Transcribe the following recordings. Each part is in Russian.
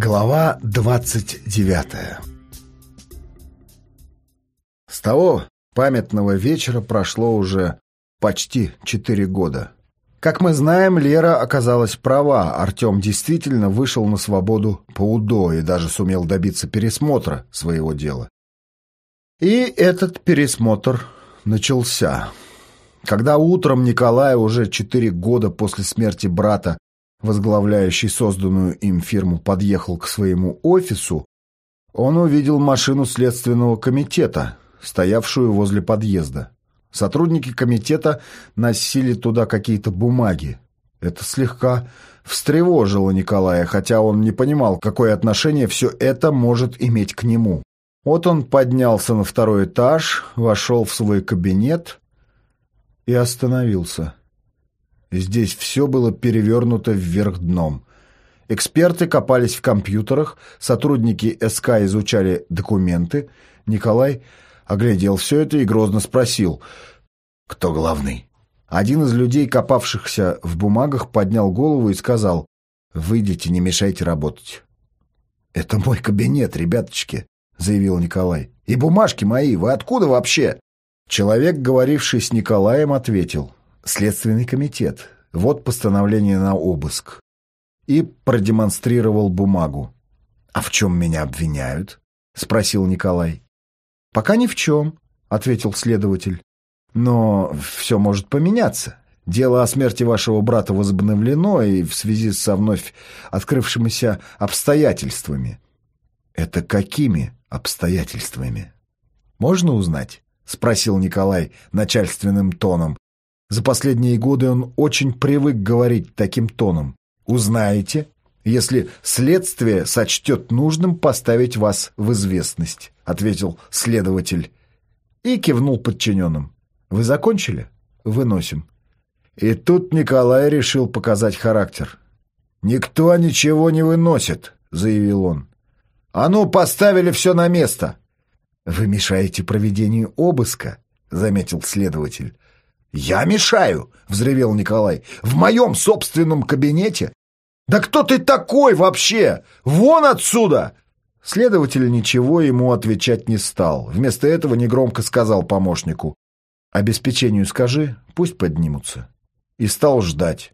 Глава двадцать девятая С того памятного вечера прошло уже почти четыре года. Как мы знаем, Лера оказалась права. Артем действительно вышел на свободу по УДО и даже сумел добиться пересмотра своего дела. И этот пересмотр начался. Когда утром Николай уже четыре года после смерти брата, возглавляющий созданную им фирму, подъехал к своему офису, он увидел машину следственного комитета, стоявшую возле подъезда. Сотрудники комитета носили туда какие-то бумаги. Это слегка встревожило Николая, хотя он не понимал, какое отношение все это может иметь к нему. Вот он поднялся на второй этаж, вошел в свой кабинет и остановился. Здесь все было перевернуто вверх дном. Эксперты копались в компьютерах, сотрудники СК изучали документы. Николай оглядел все это и грозно спросил, кто главный. Один из людей, копавшихся в бумагах, поднял голову и сказал, «Выйдите, не мешайте работать». «Это мой кабинет, ребяточки», — заявил Николай. «И бумажки мои, вы откуда вообще?» Человек, говоривший с Николаем, ответил, «Следственный комитет. Вот постановление на обыск». И продемонстрировал бумагу. «А в чем меня обвиняют?» — спросил Николай. «Пока ни в чем», — ответил следователь. «Но все может поменяться. Дело о смерти вашего брата возобновлено и в связи со вновь открывшимися обстоятельствами». «Это какими обстоятельствами?» «Можно узнать?» — спросил Николай начальственным тоном. За последние годы он очень привык говорить таким тоном. «Узнаете, если следствие сочтет нужным поставить вас в известность», — ответил следователь и кивнул подчиненным. «Вы закончили? Выносим». И тут Николай решил показать характер. «Никто ничего не выносит», — заявил он. «А ну, поставили все на место!» «Вы мешаете проведению обыска», — заметил следователь. «Я мешаю!» — взревел Николай. «В моем собственном кабинете? «Да кто ты такой вообще? Вон отсюда!» Следователь ничего ему отвечать не стал. Вместо этого негромко сказал помощнику. «Обеспечению скажи, пусть поднимутся». И стал ждать.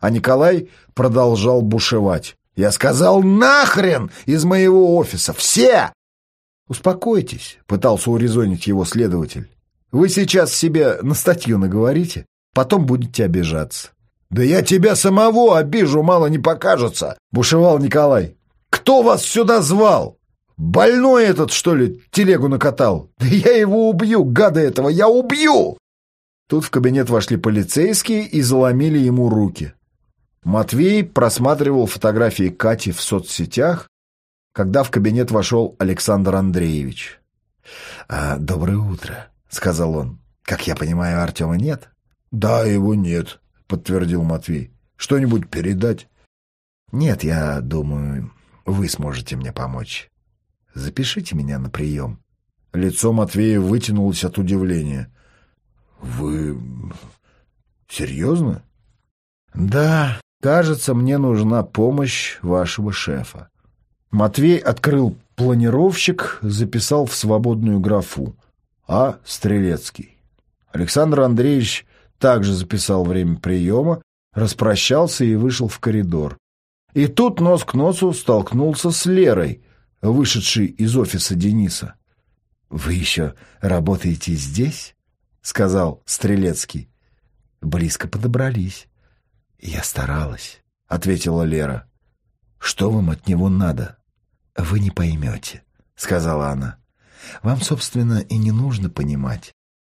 А Николай продолжал бушевать. «Я сказал нахрен из моего офиса! Все!» «Успокойтесь», — пытался урезонить его следователь. «Вы сейчас себе на статью наговорите, потом будете обижаться. «Да я тебя самого обижу, мало не покажется!» — бушевал Николай. «Кто вас сюда звал? Больной этот, что ли, телегу накатал? Да я его убью, гада этого, я убью!» Тут в кабинет вошли полицейские и заломили ему руки. Матвей просматривал фотографии Кати в соцсетях, когда в кабинет вошел Александр Андреевич. «А, «Доброе утро», — сказал он. «Как я понимаю, Артема нет?» «Да, его нет», — подтвердил Матвей. «Что-нибудь передать?» «Нет, я думаю, вы сможете мне помочь. Запишите меня на прием». Лицо Матвея вытянулось от удивления. «Вы... серьезно?» «Да, кажется, мне нужна помощь вашего шефа». Матвей открыл планировщик, записал в свободную графу. А. Стрелецкий. Александр Андреевич также записал время приема, распрощался и вышел в коридор. И тут нос к носу столкнулся с Лерой, вышедшей из офиса Дениса. «Вы еще работаете здесь?» — сказал Стрелецкий. «Близко подобрались». «Я старалась», — ответила Лера. «Что вам от него надо?» «Вы не поймете», — сказала она. «Вам, собственно, и не нужно понимать.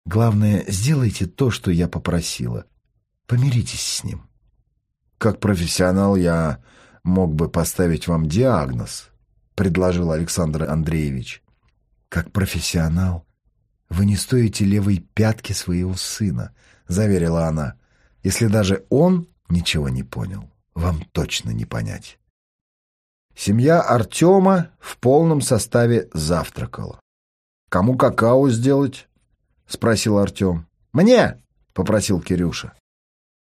Главное, сделайте то, что я попросила. Помиритесь с ним. Как профессионал я мог бы поставить вам диагноз, предложил Александр Андреевич. Как профессионал вы не стоите левой пятки своего сына, заверила она. Если даже он ничего не понял, вам точно не понять. Семья Артема в полном составе завтракала. Кому какао сделать? — спросил Артем. «Мне!» — попросил Кирюша.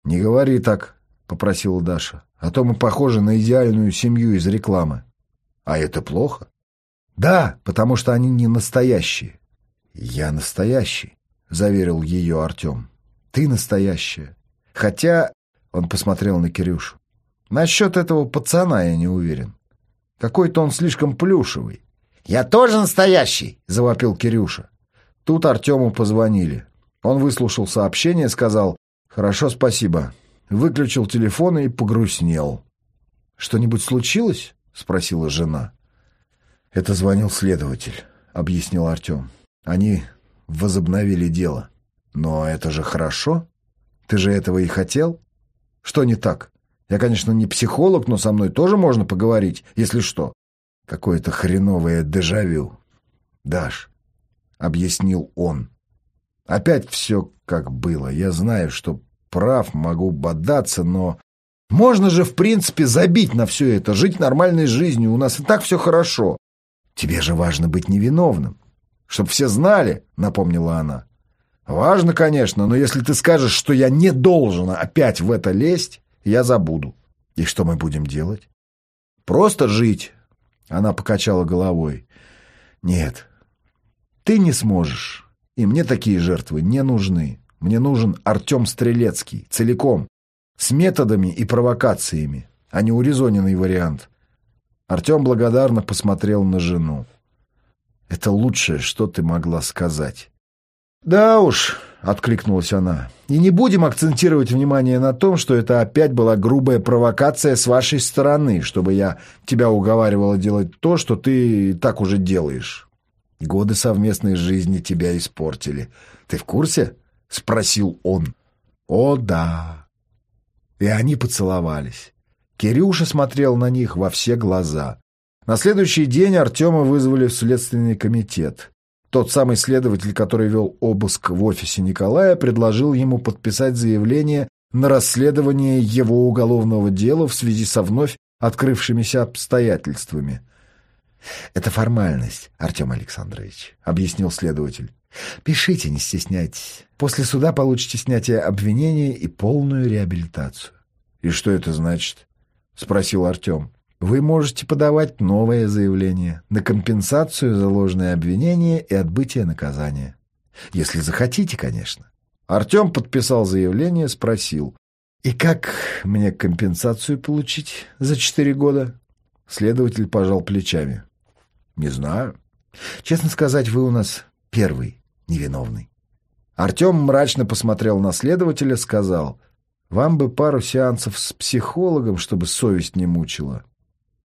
«Не говори так», — попросила Даша. «А то мы похожи на идеальную семью из рекламы». А это плохо? Да, потому что они не настоящие. Я настоящий, заверил ее Артем. Ты настоящая. Хотя, он посмотрел на Кирюшу. Насчет этого пацана я не уверен. Какой-то он слишком плюшевый. «Я тоже настоящий!» — завопил Кирюша. Тут Артему позвонили. Он выслушал сообщение, сказал «Хорошо, спасибо». Выключил телефон и погрустнел. «Что-нибудь случилось?» — спросила жена. «Это звонил следователь», — объяснил Артем. «Они возобновили дело. Но это же хорошо. Ты же этого и хотел? Что не так? Я, конечно, не психолог, но со мной тоже можно поговорить, если что. Какое-то хреновое дежавю. Даш, — объяснил он. Опять все как было. Я знаю, что прав, могу бодаться, но... Можно же, в принципе, забить на все это, жить нормальной жизнью. У нас и так все хорошо. Тебе же важно быть невиновным. Чтоб все знали, — напомнила она. Важно, конечно, но если ты скажешь, что я не должен опять в это лезть, я забуду. И что мы будем делать? Просто жить. Она покачала головой. Нет, ты не сможешь. И мне такие жертвы не нужны. Мне нужен Артем Стрелецкий, целиком, с методами и провокациями, а не урезоненный вариант. Артем благодарно посмотрел на жену. Это лучшее, что ты могла сказать. «Да уж», — откликнулась она, — «и не будем акцентировать внимание на том, что это опять была грубая провокация с вашей стороны, чтобы я тебя уговаривала делать то, что ты так уже делаешь. Годы совместной жизни тебя испортили. Ты в курсе?» — спросил он. «О, да». И они поцеловались. Кирюша смотрел на них во все глаза. На следующий день Артема вызвали в следственный комитет. Тот самый следователь, который вел обыск в офисе Николая, предложил ему подписать заявление на расследование его уголовного дела в связи со вновь открывшимися обстоятельствами. «Это формальность, Артем Александрович», — объяснил следователь. «Пишите, не стесняйтесь. После суда получите снятие обвинения и полную реабилитацию». «И что это значит?» — спросил Артем вы можете подавать новое заявление на компенсацию за ложное обвинение и отбытие наказания. Если захотите, конечно. Артем подписал заявление, спросил. «И как мне компенсацию получить за четыре года?» Следователь пожал плечами. «Не знаю. Честно сказать, вы у нас первый невиновный». Артем мрачно посмотрел на следователя, сказал. «Вам бы пару сеансов с психологом, чтобы совесть не мучила.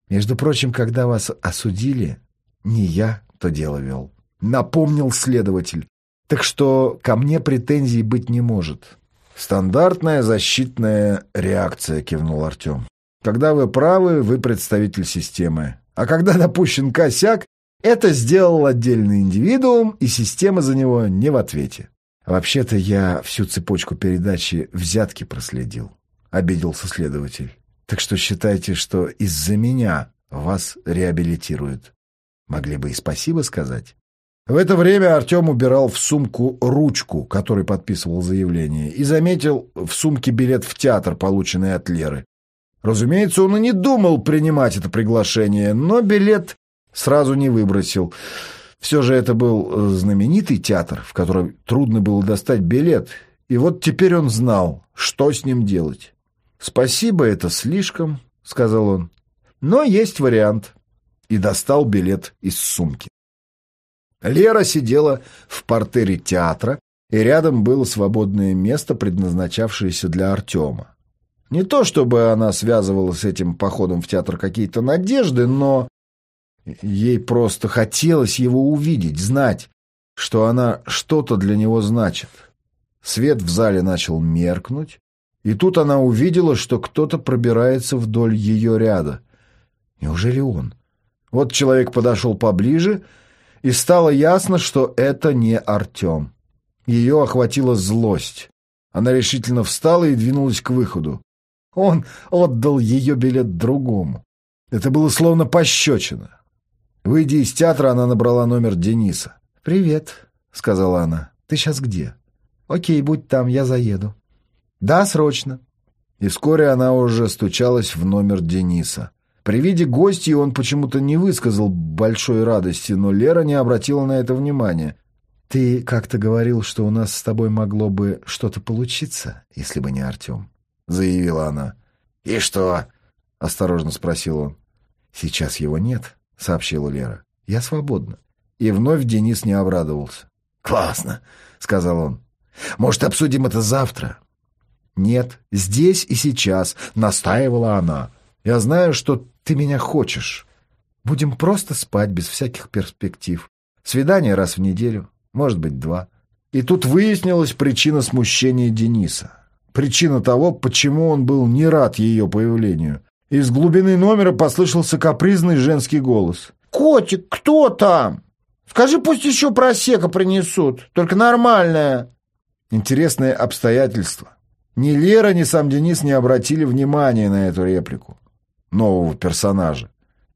Между прочим, когда вас осудили, не я то дело вел. Напомнил следователь. Так что ко мне претензий быть не может. Стандартная защитная реакция, кивнул Артем. Когда вы правы, вы представитель системы. А когда допущен косяк, это сделал отдельный индивидуум, и система за него не в ответе. Вообще-то я всю цепочку передачи взятки проследил, обиделся следователь. Так что считайте, что из-за меня вас реабилитируют. Могли бы и спасибо сказать. В это время Артем убирал в сумку ручку, которой подписывал заявление, и заметил в сумке билет в театр, полученный от Леры. Разумеется, он и не думал принимать это приглашение, но билет сразу не выбросил. Все же это был э, знаменитый театр, в который трудно было достать билет, и вот теперь он знал, что с ним делать. «Спасибо, это слишком», — сказал он. «Но есть вариант». И достал билет из сумки. Лера сидела в портере театра, и рядом было свободное место, предназначавшееся для Артема. Не то чтобы она связывала с этим походом в театр какие-то надежды, но ей просто хотелось его увидеть, знать, что она что-то для него значит. Свет в зале начал меркнуть, и тут она увидела, что кто-то пробирается вдоль ее ряда. Неужели он? Вот человек подошел поближе, и стало ясно, что это не Артем. Ее охватила злость. Она решительно встала и двинулась к выходу. Он отдал ее билет другому. Это было словно пощечина. Выйдя из театра, она набрала номер Дениса. «Привет», — сказала она. «Ты сейчас где?» «Окей, будь там, я заеду». «Да, срочно». И вскоре она уже стучалась в номер Дениса. При виде гостей он почему-то не высказал большой радости, но Лера не обратила на это внимания. «Ты как-то говорил, что у нас с тобой могло бы что-то получиться, если бы не Артем», — заявила она. «И что?» — осторожно спросил он. «Сейчас его нет», — сообщила Лера. «Я свободна». И вновь Денис не обрадовался. «Классно», — сказал он. «Может, обсудим это завтра?» «Нет, здесь и сейчас», — настаивала она. «Я знаю, что ты меня хочешь. Будем просто спать без всяких перспектив. Свидание раз в неделю, может быть, два. И тут выяснилась причина смущения Дениса. Причина того, почему он был не рад ее появлению. Из глубины номера послышался капризный женский голос. «Котик, кто там? Скажи, пусть еще просека принесут, только нормальное». Интересное обстоятельство. Ни Лера, ни сам Денис не обратили внимания на эту реплику нового персонажа.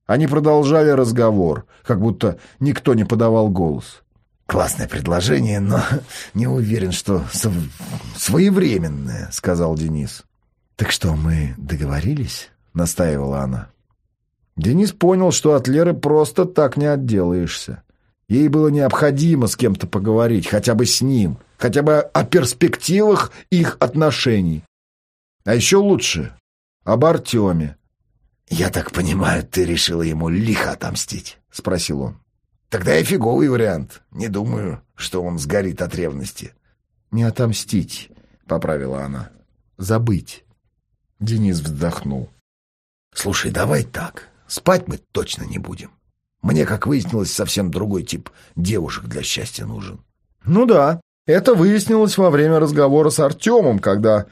Они продолжали разговор, как будто никто не подавал голос. «Классное предложение, но не уверен, что своевременное», — сказал Денис. «Так что, мы договорились?» — настаивала она. Денис понял, что от Леры просто так не отделаешься. Ей было необходимо с кем-то поговорить, хотя бы с ним, хотя бы о перспективах их отношений. А еще лучше — об Артеме, «Я так понимаю, ты решила ему лихо отомстить?» — спросил он. «Тогда и фиговый вариант. Не думаю, что он сгорит от ревности». «Не отомстить», — поправила она. «Забыть». Денис вздохнул. «Слушай, давай так. Спать мы точно не будем. Мне, как выяснилось, совсем другой тип девушек для счастья нужен». «Ну да, это выяснилось во время разговора с Артемом, когда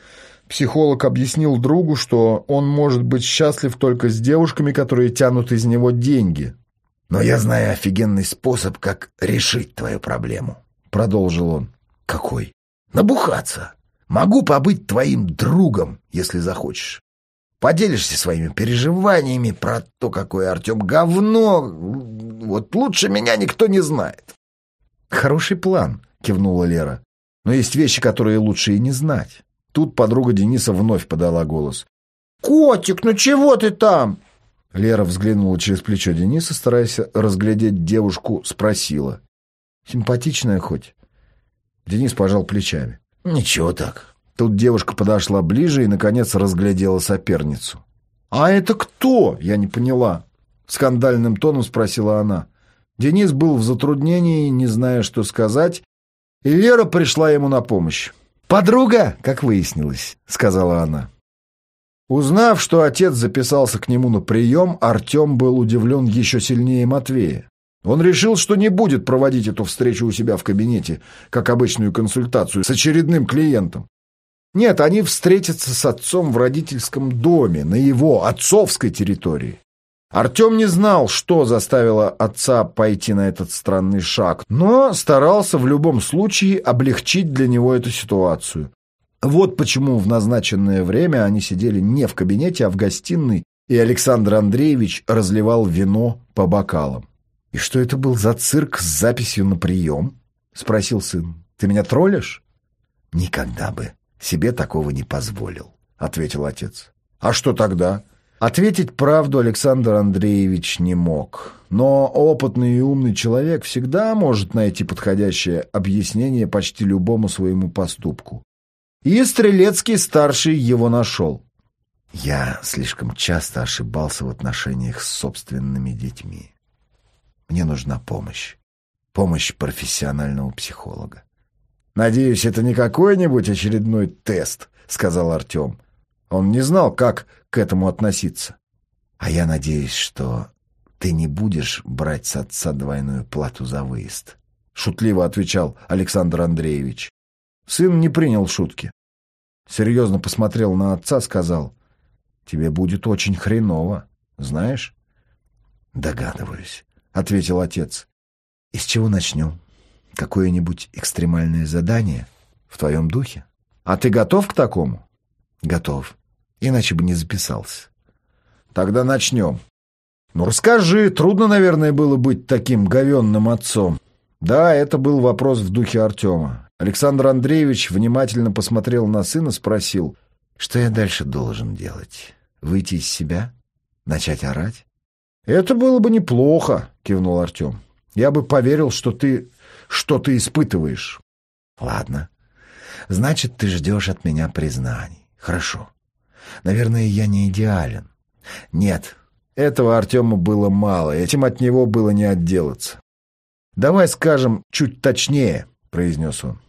Психолог объяснил другу, что он может быть счастлив только с девушками, которые тянут из него деньги. «Но я знаю офигенный способ, как решить твою проблему», — продолжил он. «Какой?» «Набухаться. Могу побыть твоим другом, если захочешь. Поделишься своими переживаниями про то, какой Артем говно. Вот лучше меня никто не знает». «Хороший план», — кивнула Лера. «Но есть вещи, которые лучше и не знать». Тут подруга Дениса вновь подала голос. «Котик, ну чего ты там?» Лера взглянула через плечо Дениса, стараясь разглядеть девушку, спросила. «Симпатичная хоть?» Денис пожал плечами. «Ничего так». Тут девушка подошла ближе и, наконец, разглядела соперницу. «А это кто?» — я не поняла. Скандальным тоном спросила она. Денис был в затруднении, не зная, что сказать, и Лера пришла ему на помощь. «Подруга, как выяснилось», — сказала она. Узнав, что отец записался к нему на прием, Артем был удивлен еще сильнее Матвея. Он решил, что не будет проводить эту встречу у себя в кабинете, как обычную консультацию с очередным клиентом. Нет, они встретятся с отцом в родительском доме, на его отцовской территории. Артем не знал, что заставило отца пойти на этот странный шаг, но старался в любом случае облегчить для него эту ситуацию. Вот почему в назначенное время они сидели не в кабинете, а в гостиной, и Александр Андреевич разливал вино по бокалам. «И что это был за цирк с записью на прием?» — спросил сын. «Ты меня троллишь?» «Никогда бы себе такого не позволил», — ответил отец. «А что тогда?» Ответить правду Александр Андреевич не мог, но опытный и умный человек всегда может найти подходящее объяснение почти любому своему поступку. И Стрелецкий-старший его нашел. Я слишком часто ошибался в отношениях с собственными детьми. Мне нужна помощь. Помощь профессионального психолога. «Надеюсь, это не какой-нибудь очередной тест», — сказал Артем. Он не знал, как к этому относиться. А я надеюсь, что ты не будешь брать с отца двойную плату за выезд. Шутливо отвечал Александр Андреевич. Сын не принял шутки. Серьезно посмотрел на отца, сказал, «Тебе будет очень хреново, знаешь?» «Догадываюсь», — ответил отец. «И с чего начнем? Какое-нибудь экстремальное задание в твоем духе?» «А ты готов к такому?» «Готов иначе бы не записался. Тогда начнем. Ну, расскажи, трудно, наверное, было быть таким говенным отцом. Да, это был вопрос в духе Артема. Александр Андреевич внимательно посмотрел на сына, спросил, что я дальше должен делать? Выйти из себя? Начать орать? «Это было бы неплохо», — кивнул Артем. «Я бы поверил, что ты что ты испытываешь». «Ладно. Значит, ты ждешь от меня признаний. Хорошо. Наверное, я не идеален. Нет, этого Артему было мало, этим от него было не отделаться. «Давай скажем чуть точнее», — произнес он.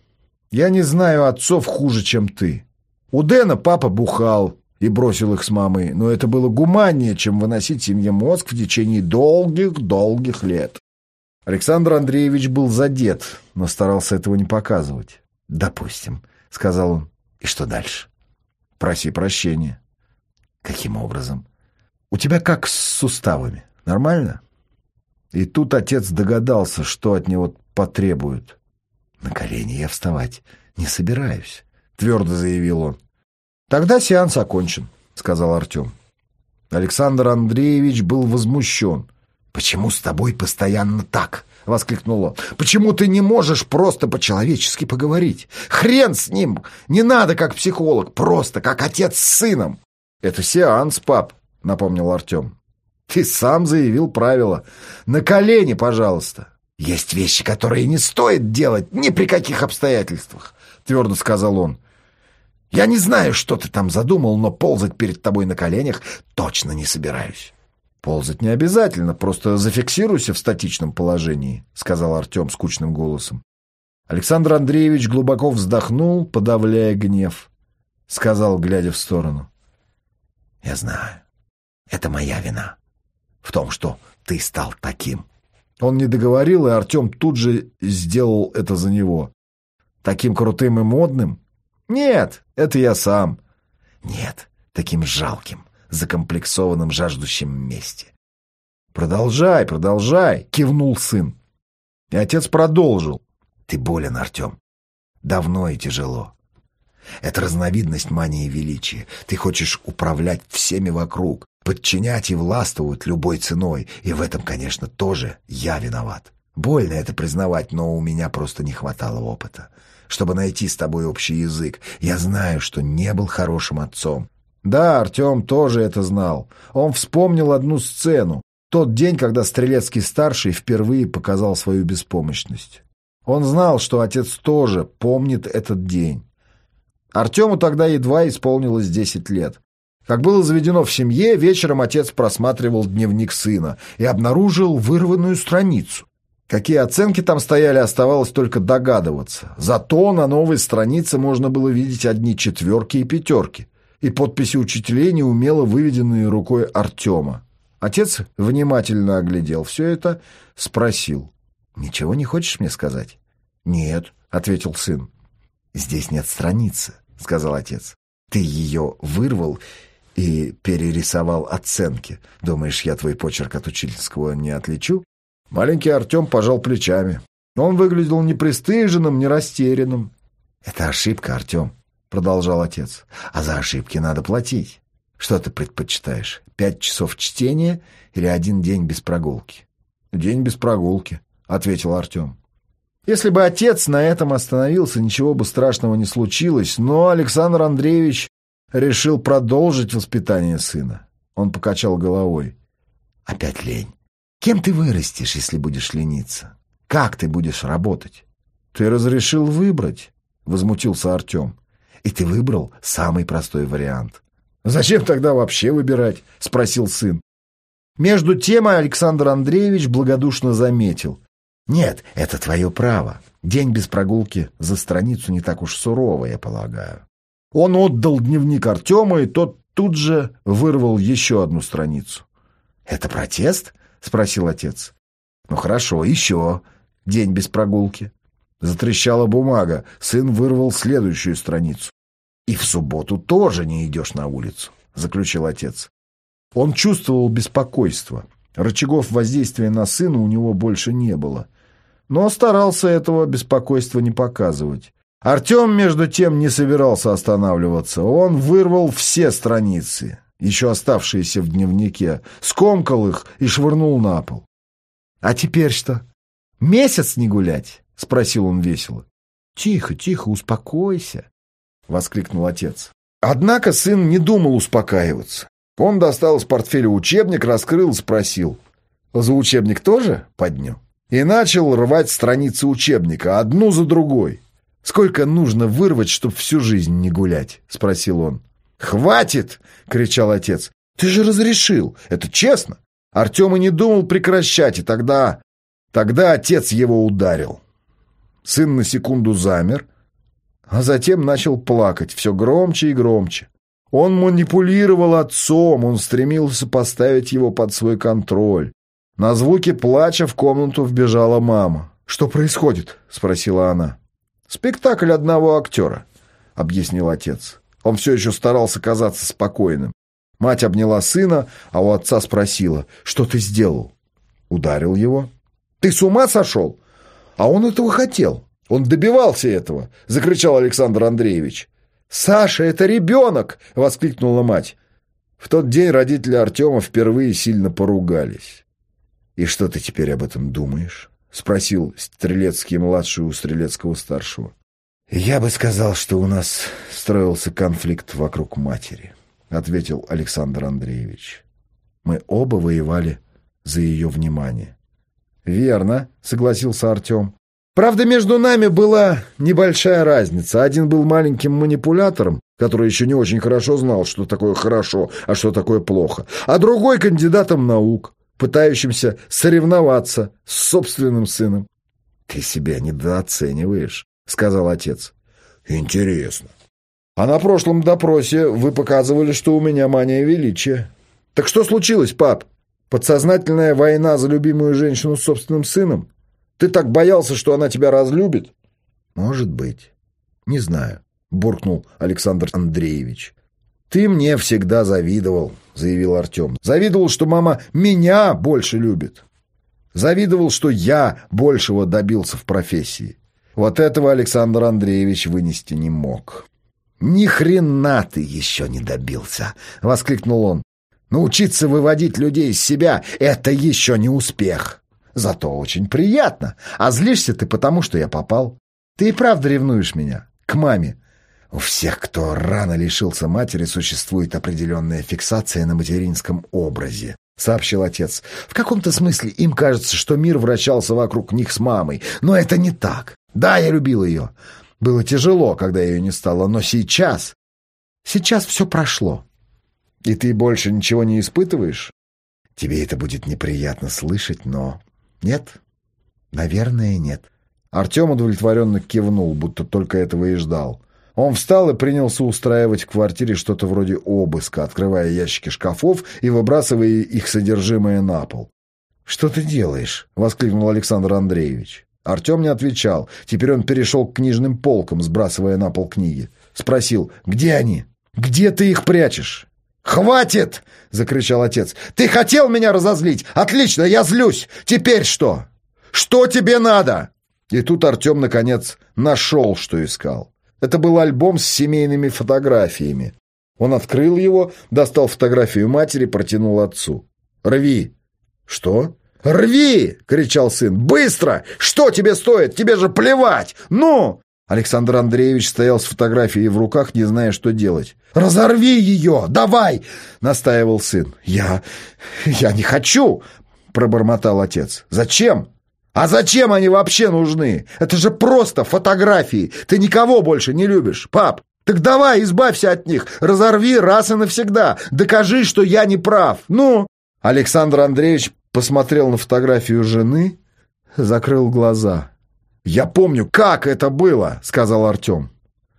«Я не знаю отцов хуже, чем ты. У Дэна папа бухал, и бросил их с мамой, но это было гуманнее, чем выносить семье мозг в течение долгих-долгих лет. Александр Андреевич был задет, но старался этого не показывать. «Допустим», — сказал он. «И что дальше?» «Проси прощения». «Каким образом?» «У тебя как с суставами? Нормально?» И тут отец догадался, что от него потребуют. «На колени я вставать не собираюсь», — твердо заявил он. «Тогда сеанс окончен», — сказал Артем. Александр Андреевич был возмущен. «Почему с тобой постоянно так?» — воскликнул он. «Почему ты не можешь просто по-человечески поговорить? Хрен с ним! Не надо как психолог, просто как отец с сыном!» «Это сеанс, пап», — напомнил Артем. «Ты сам заявил правила. На колени, пожалуйста». «Есть вещи, которые не стоит делать ни при каких обстоятельствах», — твердо сказал он. Я не знаю, что ты там задумал, но ползать перед тобой на коленях точно не собираюсь. «Ползать не обязательно, просто зафиксируйся в статичном положении», — сказал Артем скучным голосом. Александр Андреевич глубоко вздохнул, подавляя гнев. Сказал, глядя в сторону. «Я знаю. Это моя вина. В том, что ты стал таким». Он не договорил, и Артем тут же сделал это за него. «Таким крутым и модным?» «Нет, это я сам». «Нет, таким жалким, закомплексованным, жаждущим мести». «Продолжай, продолжай», — кивнул сын. И отец продолжил. «Ты болен, Артем. Давно и тяжело. Это разновидность мании величия. Ты хочешь управлять всеми вокруг, подчинять и властвовать любой ценой. И в этом, конечно, тоже я виноват. Больно это признавать, но у меня просто не хватало опыта чтобы найти с тобой общий язык. Я знаю, что не был хорошим отцом». Да, Артем тоже это знал. Он вспомнил одну сцену. Тот день, когда Стрелецкий-старший впервые показал свою беспомощность. Он знал, что отец тоже помнит этот день. Артему тогда едва исполнилось десять лет. Как было заведено в семье, вечером отец просматривал дневник сына и обнаружил вырванную страницу. Какие оценки там стояли, оставалось только догадываться. Зато на новой странице можно было видеть одни четверки и пятерки. И подписи учителей, неумело выведенные рукой Артема. Отец внимательно оглядел все это, спросил. «Ничего не хочешь мне сказать?» «Нет», — ответил сын. «Здесь нет страницы», — сказал отец. «Ты ее вырвал и перерисовал оценки. Думаешь, я твой почерк от учительского не отличу?» Маленький Артем пожал плечами. Он выглядел не пристыженным, не растерянным. «Это ошибка, Артем», — продолжал отец. «А за ошибки надо платить. Что ты предпочитаешь, пять часов чтения или один день без прогулки?» «День без прогулки», — ответил Артем. Если бы отец на этом остановился, ничего бы страшного не случилось, но Александр Андреевич решил продолжить воспитание сына. Он покачал головой. «Опять лень. Кем ты вырастешь, если будешь лениться? Как ты будешь работать? Ты разрешил выбрать, возмутился Артем. И ты выбрал самый простой вариант. Зачем тогда вообще выбирать? спросил сын. Между тем Александр Андреевич благодушно заметил. Нет, это твое право. День без прогулки за страницу не так уж сурово, я полагаю. Он отдал дневник Артема, и тот тут же вырвал еще одну страницу. «Это протест?» — спросил отец. «Ну хорошо, еще. День без прогулки». Затрещала бумага. Сын вырвал следующую страницу. «И в субботу тоже не идешь на улицу», — заключил отец. Он чувствовал беспокойство. Рычагов воздействия на сына у него больше не было. Но старался этого беспокойства не показывать. Артем, между тем, не собирался останавливаться. Он вырвал все страницы еще оставшиеся в дневнике, скомкал их и швырнул на пол. «А теперь что? Месяц не гулять?» — спросил он весело. «Тихо, тихо, успокойся», — воскликнул отец. Однако сын не думал успокаиваться. Он достал из портфеля учебник, раскрыл, спросил. «За учебник тоже по дню?» И начал рвать страницы учебника, одну за другой. «Сколько нужно вырвать, чтобы всю жизнь не гулять?» — спросил он. «Хватит!» — кричал отец. «Ты же разрешил! Это честно!» Артем и не думал прекращать, и тогда... Тогда отец его ударил. Сын на секунду замер, а затем начал плакать все громче и громче. Он манипулировал отцом, он стремился поставить его под свой контроль. На звуки плача в комнату вбежала мама. «Что происходит?» — спросила она. «Спектакль одного актера», — объяснил отец. Он все еще старался казаться спокойным. Мать обняла сына, а у отца спросила, «Что ты сделал?» «Ударил его». «Ты с ума сошел?» «А он этого хотел. Он добивался этого», — закричал Александр Андреевич. «Саша, это ребенок!» — воскликнула мать. В тот день родители Артема впервые сильно поругались. «И что ты теперь об этом думаешь?» — спросил Стрелецкий-младший у Стрелецкого-старшего. «Я бы сказал, что у нас строился конфликт вокруг матери», — ответил Александр Андреевич. «Мы оба воевали за ее внимание». «Верно», — согласился Артем. Правда, между нами была небольшая разница. Один был маленьким манипулятором, который еще не очень хорошо знал, что такое хорошо, а что такое плохо, а другой кандидатом наук, пытающимся соревноваться с собственным сыном. «Ты себя недооцениваешь», — сказал отец. «Интересно. А на прошлом допросе вы показывали, что у меня мания величия. Так что случилось, пап? Подсознательная война за любимую женщину с собственным сыном?» Ты так боялся, что она тебя разлюбит? Может быть. Не знаю, буркнул Александр Андреевич. Ты мне всегда завидовал, заявил Артем. Завидовал, что мама меня больше любит. Завидовал, что я большего добился в профессии. Вот этого Александр Андреевич вынести не мог. «Ни хрена ты еще не добился!» — воскликнул он. «Научиться выводить людей из себя — это еще не успех!» Зато очень приятно. А злишься ты потому, что я попал. Ты и правда ревнуешь меня. К маме. У всех, кто рано лишился матери, существует определенная фиксация на материнском образе. — сообщил отец. «В каком-то смысле им кажется, что мир вращался вокруг них с мамой. Но это не так. Да, я любил ее. Было тяжело, когда ее не стало, но сейчас... Сейчас все прошло. И ты больше ничего не испытываешь? Тебе это будет неприятно слышать, но нет? Наверное, нет. Артем удовлетворенно кивнул, будто только этого и ждал. Он встал и принялся устраивать в квартире что-то вроде обыска, открывая ящики шкафов и выбрасывая их содержимое на пол. «Что ты делаешь?» — воскликнул Александр Андреевич. Артем не отвечал. Теперь он перешел к книжным полкам, сбрасывая на пол книги. Спросил, где они? Где ты их прячешь? «Хватит!» — закричал отец. «Ты хотел меня разозлить? Отлично, я злюсь! Теперь что? Что тебе надо?» И тут Артем, наконец, нашел, что искал. Это был альбом с семейными фотографиями. Он открыл его, достал фотографию матери, протянул отцу. «Рви!» «Что?» «Рви!» — кричал сын. «Быстро! Что тебе стоит? Тебе же плевать! Ну!» Александр Андреевич стоял с фотографией в руках, не зная, что делать. «Разорви ее! Давай!» — настаивал сын. «Я... я не хочу!» — пробормотал отец. «Зачем?» «А зачем они вообще нужны? Это же просто фотографии! Ты никого больше не любишь, пап! Так давай, избавься от них! Разорви раз и навсегда! Докажи, что я не прав! Ну!» Александр Андреевич посмотрел на фотографию жены, закрыл глаза. «Я помню, как это было», — сказал Артем.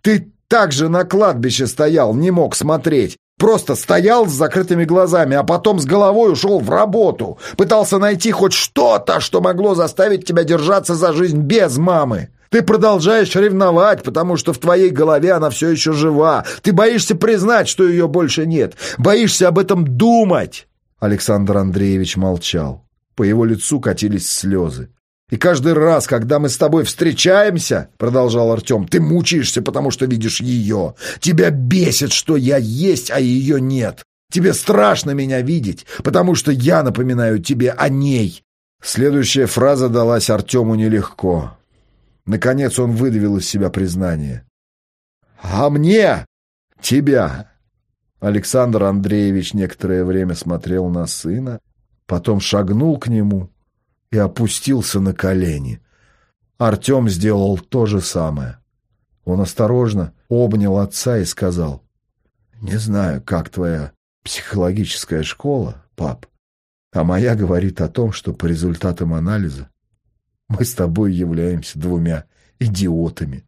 «Ты так же на кладбище стоял, не мог смотреть. Просто стоял с закрытыми глазами, а потом с головой ушел в работу. Пытался найти хоть что-то, что могло заставить тебя держаться за жизнь без мамы. Ты продолжаешь ревновать, потому что в твоей голове она все еще жива. Ты боишься признать, что ее больше нет. Боишься об этом думать. Александр Андреевич молчал. По его лицу катились слезы. И каждый раз, когда мы с тобой встречаемся, — продолжал Артем, — ты мучаешься, потому что видишь ее. Тебя бесит, что я есть, а ее нет. Тебе страшно меня видеть, потому что я напоминаю тебе о ней. Следующая фраза далась Артему нелегко. Наконец он выдавил из себя признание. «А мне? Тебя? Александр Андреевич некоторое время смотрел на сына, потом шагнул к нему и опустился на колени. Артем сделал то же самое. Он осторожно обнял отца и сказал, «Не знаю, как твоя психологическая школа, пап, а моя говорит о том, что по результатам анализа мы с тобой являемся двумя идиотами».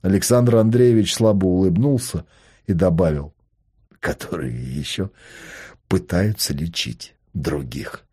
Александр Андреевич слабо улыбнулся и добавил, которые еще пытаются лечить других.